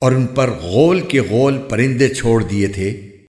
اور ان پر غول کے غول پرندے چھوڑ دیے تھے۔